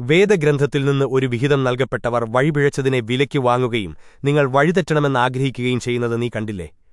വേദഗ്രന്ഥത്തിൽ നിന്ന് ഒരു വിഹിതം നൽകപ്പെട്ടവർ വഴിപിഴച്ചതിനെ വിലയ്ക്ക് വാങ്ങുകയും നിങ്ങൾ വഴിതെറ്റണമെന്നാഗ്രഹിക്കുകയും ചെയ്യുന്നത് നീ കണ്ടില്ലേ?